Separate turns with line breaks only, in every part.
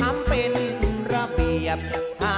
ทำเป็นระเบียบอา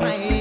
my